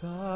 Sorry.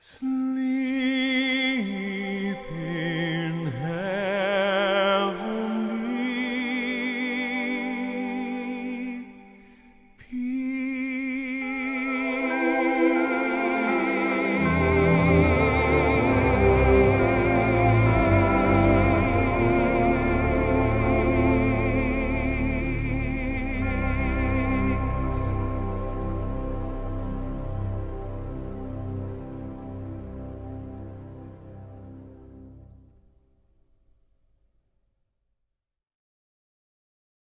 Slow.